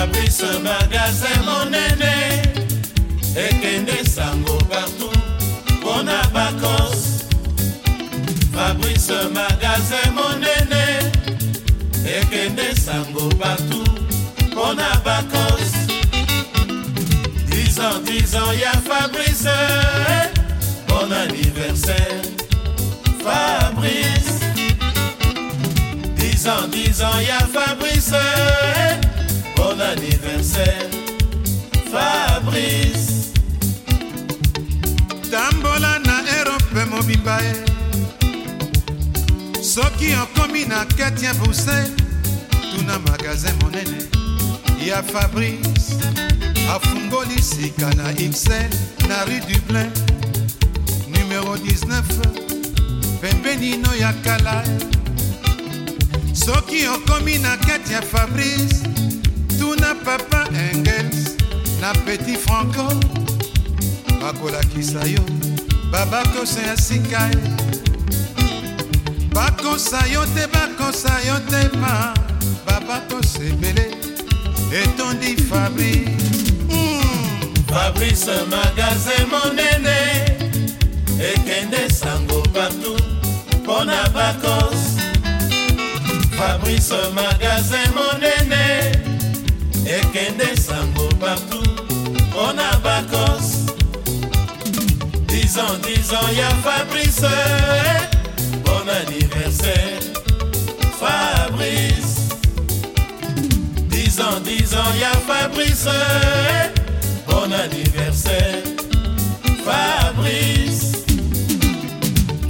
fabrice bagaze monene ekende sango partout mpona bakose fabrice magaze monene ekende sango partout mpona bakose dizan dizan ya fabrice bon anniversaire fabrice dizan dizan ya fabrice anniversaire fabrice tambola na erope mobimba ye soki okomi na kati ya bruxelles tuna magasin monene ya fabrice afungoli sika na xl na rue dublin numero 19 pembenino ya kala soki okomi na kati ya fabrice tuna papa engels na petit franco bakolakisa yo babakosa ya sika ye bakosa yo te bakosa yo te ma babakosa ebele etondi fabri mm. fabrice magasin monene ekende sango partout mpo na bakose fabrice magasin monene ekende sango partout mpo na bakos dizan dizan ya fabrice bon anniversaire fabrice dizan dizan ya fabrice bon anniversaire fabrice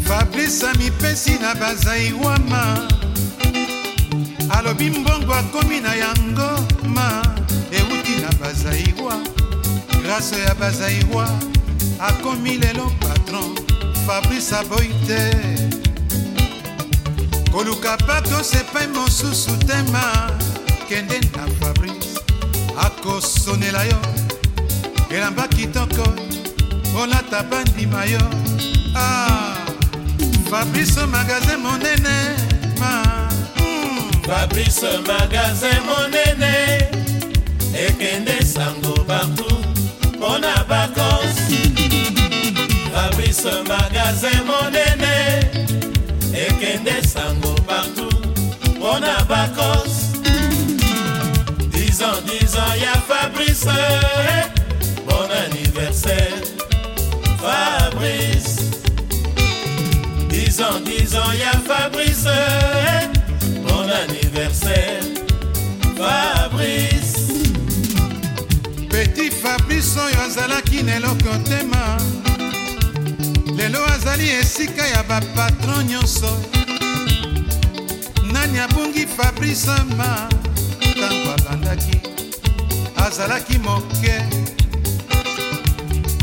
fabrice amipesi na bazai wama alobi mbongo akomi na yango ma ewuti na bazairwa grase ya bazairwa akomi lelo patron fabrice aboyi te koluka patos epai mosusu tema kende na fabrice akosonela yo elamba kitoko olata bandima yo ah, fabrice magasin monene fabrice magazin monene ekende sango partout mpo na vakanse fabrice magazin monene ekende sango partout mpo na vakanse dizan dizan ya fabrice eh? bon anniversaire fabrice dizan dizan ya fabrice eh? anniversaire fabrice petit fabrice oyo azalaki na eloko tema lelo azali esika ya bapatron nyonso nani abungi fabrice ma ntango abandaki azalaki moke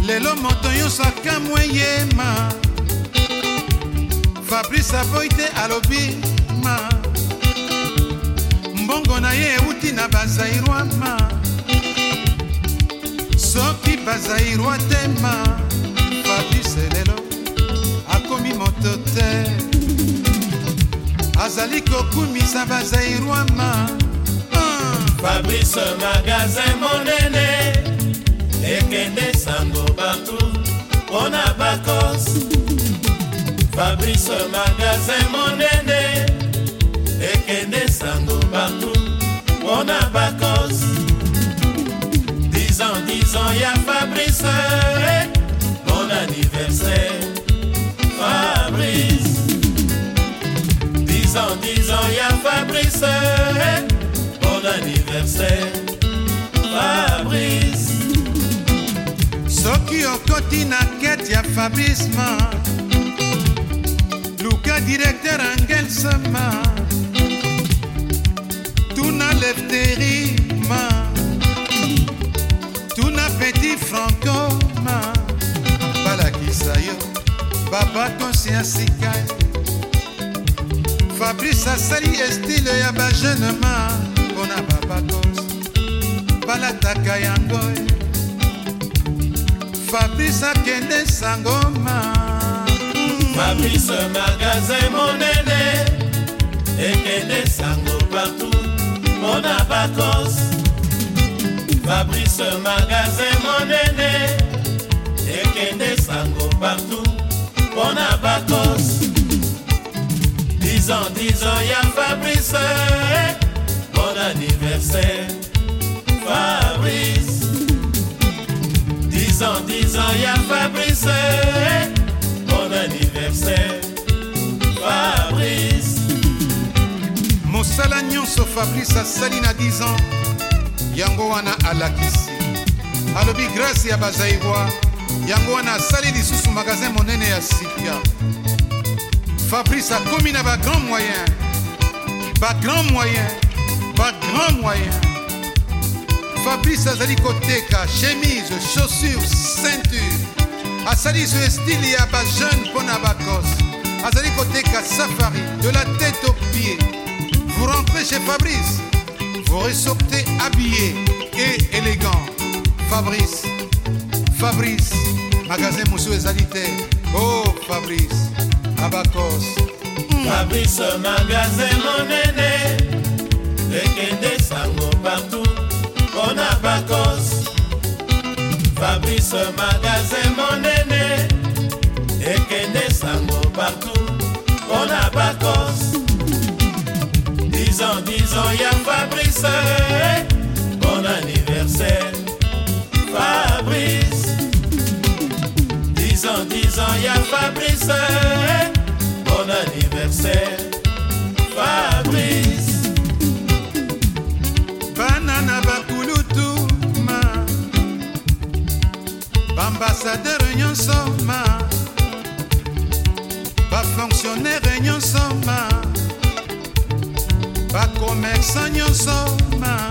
lelo moto nyonso akamwe ye ma fabrice aboyi te alobi ma bazairwama soki bazairwa tema fabrice lelo akomi moto te azali kokumisa bazairwama fabrice magazin monene ekende sango partout mpo na bakos fabrice magazin monene Dix ans, dix ans, y'a Fabrice, Bon anniversaire. Fabrice. Dix ans, dix ans, y'a Fabrice, mon anniversaire. Fabrice. soki okoti na y Fabrice ma. Lucas directeur angelsema le lefteri petit francoma balakisa yo babatosi ya sika fabrice asali estile ya bajenema mpo na babatos balataka yango fabrice akende sangoma fabrice magazin monene ekende sango partout mpo na bakose Fabrice magasin monene ekende sango partout ans, bakos ans, y ya fabrice bon anniversaire fabrice il y a fabrice bon anniversaire fabrice Mon salagnon so fabrice à à 10 ans yango wana alakisi alobi grase ya bazaiwa yango wana asali lisusu magasin monene ya sika fabrice akomi na bagrand moyen bagrand moyen bagrand moyen fabrice azali koteka chemise chaussure ceinture asali so estile ya bajeune mpo na bakose azali koteka safari de la tête au pied vous rentrez chez fabrice Vous ressortez habillé et élégant. Fabrice, Fabrice, magasin monsieur et Zalité. Oh Fabrice, Abacos. Fabrice, magasin mon aîné. Lekende sango partout. On a Abacos. Fabrice, magasin mon aîné. Lekende sango partout. On a Abacos en disant Y'a Fabrice, bon anniversaire. Fabrice, disons, disant, Y'a Fabrice, bon anniversaire. Fabrice, Banana Bakulutu, ma ambassadeur fonctionner, réunion fonctionnaire Soma. promesa nyonso ma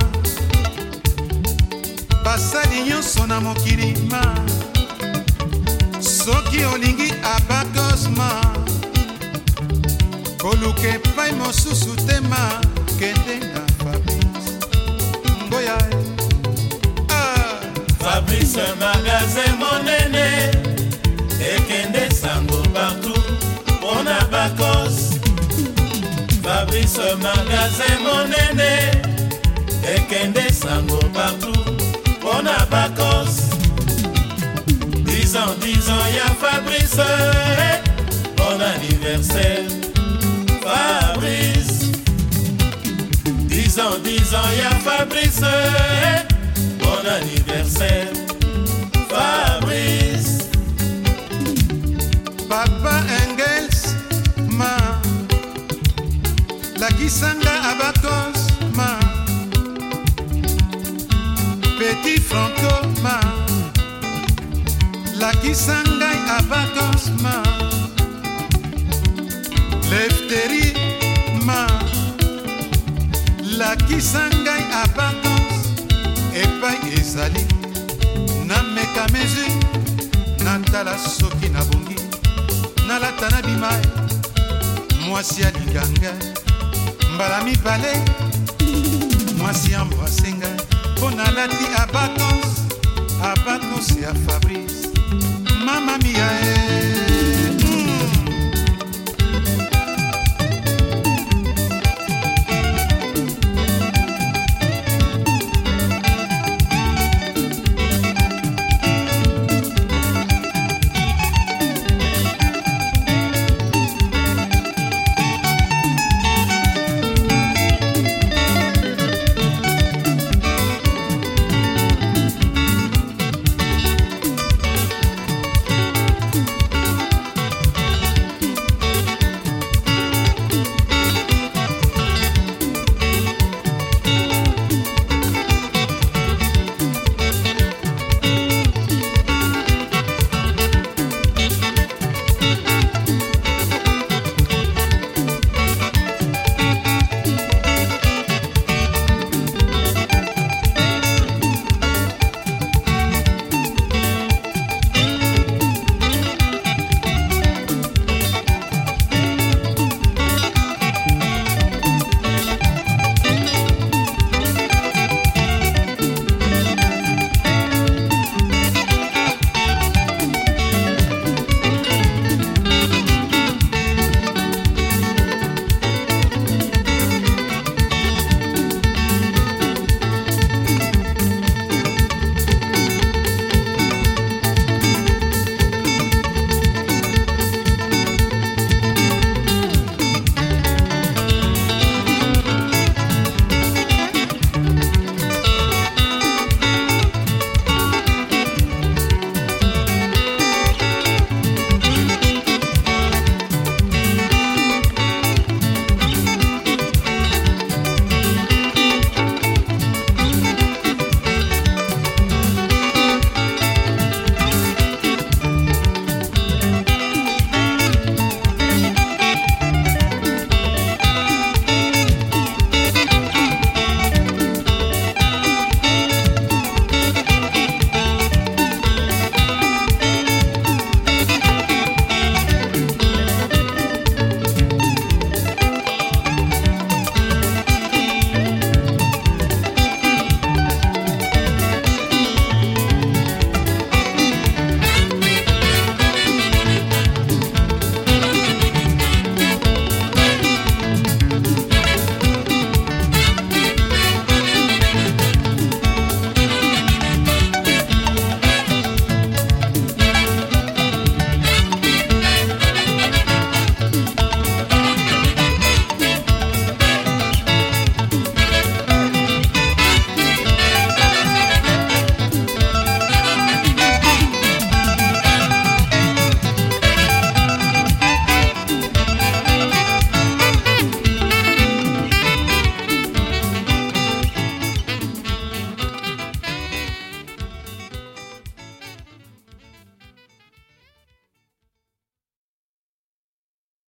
basali nyonso na mokili ma soki olingi abakosma koluka epai mosusu te ma kende na fabrise mboya ah. fabrise magasin monene Ce magasin mon aîné et et sango partout mpo dix ans, il y a fabrice bon anniversaire fabrice il y a fabrice bon anniversaire fabrice nakisanga abatos ma petit franco ma lakisangai abatos ma lefteri ma lakisangai abatos epai ezali nameka mesure natala soki nabongi nalata na bimai mwasi alinganga mbala mibale mwasi embrase ngai mpo nalati abatos abatos ya fabrice mamamia e eh.